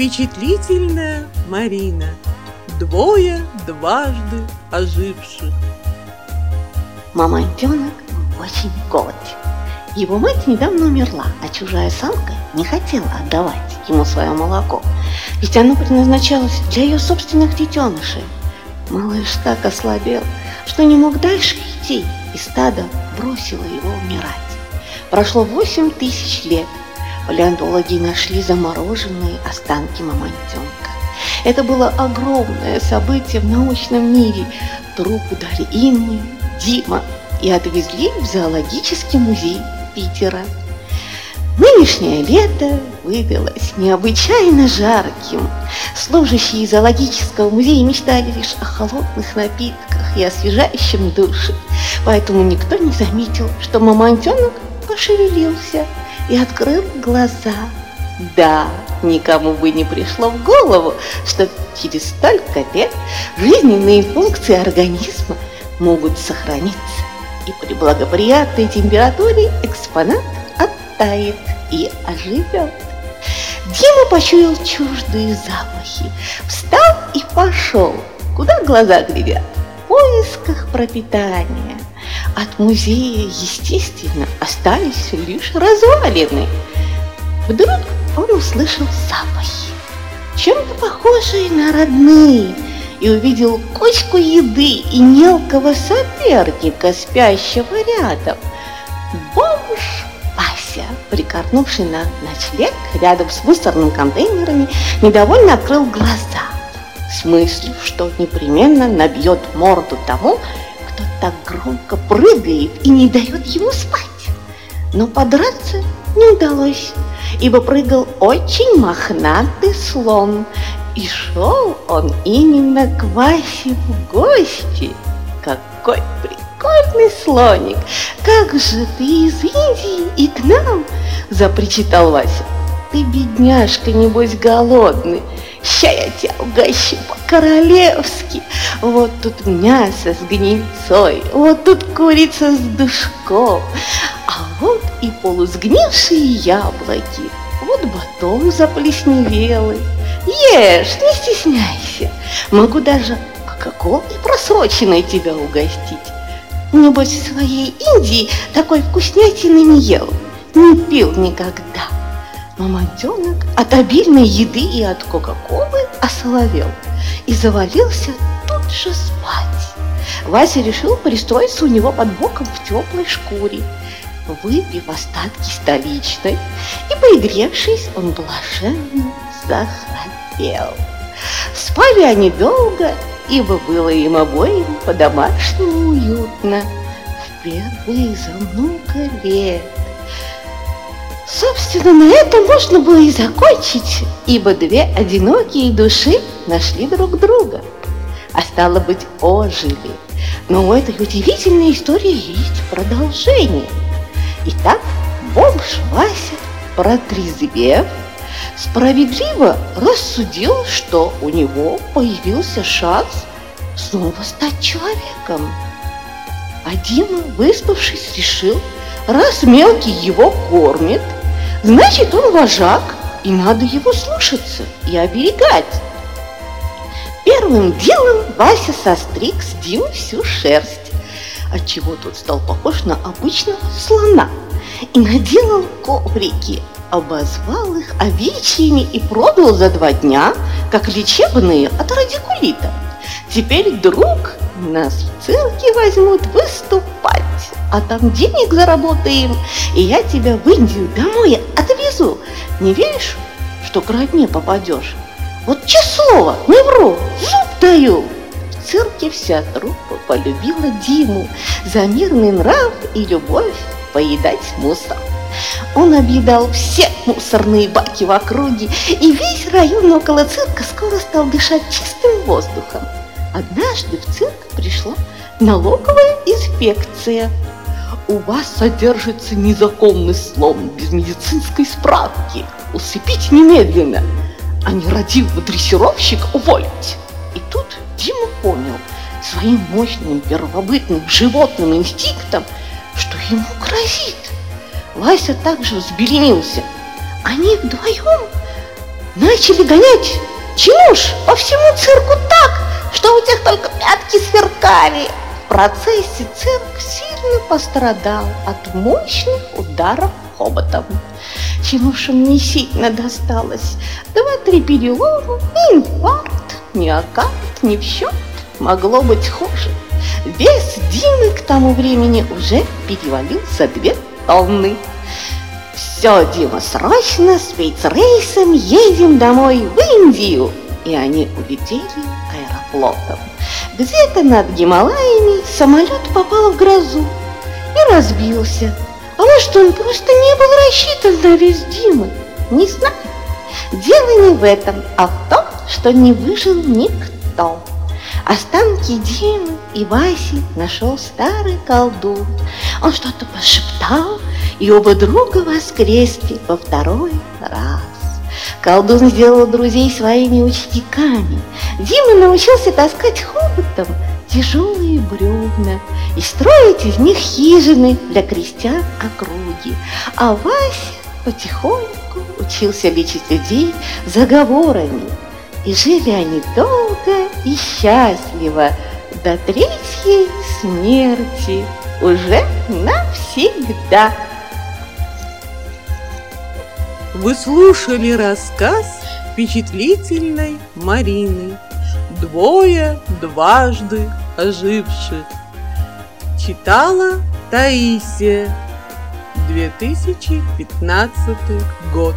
Впечатлительная Марина. Двое дважды оживших. Мамонтенок очень голоден. Его мать недавно умерла, а чужая самка не хотела отдавать ему свое молоко, ведь оно предназначалось для ее собственных детенышей. Малыш так ослабел, что не мог дальше идти, и стадо бросило его умирать. Прошло восемь тысяч лет. Палеонтологи нашли замороженные останки мамонтенка. Это было огромное событие в научном мире. Труп ударили Инны, Дима и отвезли в зоологический музей Питера. Нынешнее лето выдалось необычайно жарким. Служащие зоологического музея мечтали лишь о холодных напитках и освежающем душе, поэтому никто не заметил, что мамонтенок пошевелился и открыл глаза. Да, никому бы не пришло в голову, что через столько лет жизненные функции организма могут сохраниться, и при благоприятной температуре экспонат оттает и оживет. Дима почуял чуждые запахи, встал и пошел, куда глаза глядят, в поисках пропитания. От музея, естественно, остались лишь развалины. Вдруг он услышал запахи, чем-то похожие на родные, и увидел кучку еды и мелкого соперника, спящего рядом. Бомж Вася, прикорнувший на ночлег рядом с мусорным контейнерами, недовольно открыл глаза, с мыслью, что непременно набьет морду тому, кто так громко прыгает и не дает ему спать. Но подраться не удалось, ибо прыгал очень мохнатый слон, и шел он именно к Васе в гости. Какой прикольный слоник! Как же ты из Индии и к нам? Запричитал Вася. Ты, бедняжка, небось голодный. Ща я тебя угощу по-королевски. Вот тут мясо с гнильцой, вот тут курица с душком, а вот и полусгнившие яблоки, вот батон заплесневелый. Ешь, не стесняйся. Могу даже кока-колой просроченной тебя угостить. Небось, в своей Индии такой вкуснятины не ел, не пил никогда. Мамонтенок от обильной еды и от кока-колы осоловел и завалился тут же спать. Вася решил пристроиться у него под боком в теплой шкуре. Выпив остатки столичной и поигревшись, он блаженно захрапел. Спали они долго, ибо было им обоим по-домашнему уютно. Впервые за много лет. Собственно, на этом можно было и закончить, ибо две одинокие души нашли друг друга, а стало быть, ожили. Но у этой удивительной истории есть продолжение. Итак, бомж Вася, протрезвев, справедливо рассудил, что у него появился шанс снова стать человеком. А Дима, выспавшись, решил, раз мелкий его кормит, значит он вожак, и надо его слушаться и оберегать. Первым делом Вася состриг с Димы всю шерсть, отчего тот стал похож на обычного слона, и наделал коврики, обозвал их овечьими и продал за два дня, как лечебные от радикулита. Теперь, друг, нас в цирке возьмут выступать, а там денег заработаем, и я тебя в Индию домой отвезу. Не веришь, что к родне попадешь? Вот число, не вру, зуб даю. В цирке вся труппа полюбила Диму за мирный нрав и любовь поедать мусор. Он объедал все мусорные баки в округе, и весь район около цирка скоро стал дышать чистым воздухом. Однажды в цирк пришла налоговая инспекция. У вас содержится незаконный слон без медицинской справки. Усыпить немедленно, а нерадивого дрессировщика уволить. И тут Дима понял своим мощным первобытным животным инстинктом, что ему грозит. Вася также взбеленился. Они вдвоем начали гонять Чинуш по всему цирку так, что у тех только пятки сверкали. В процессе цирк сильно пострадал от мощных ударов хоботом. Чинушам не сильно досталось. Два-три перелома, инфаркт, миокард, не в счет. Могло быть хуже. Вес Димы к тому времени уже перевалил за две тонны. Все, Дима, срочно спецрейсом едем домой в Индию. И они улетели аэрофлотом. Где-то над Гималаями самолет попал в грозу и разбился. А может, он просто не был рассчитан на вес Димы? Не знаю. Дело не в этом, а в том, что не выжил никто. Останки Димы и Васи нашел старый колдун. Он что-то пошептал, и оба друга воскресли во второй раз. Колдун сделал друзей своими учениками. Дима научился таскать хоботом тяжелые бревна и строить из них хижины для крестьян округи. А Вася потихоньку учился лечить людей заговорами. И жили они долго и счастливо до третьей смерти уже навсегда. Вы слушали рассказ впечатлительной Марины «Двое дважды оживших». Читала Таисия, 2015 год.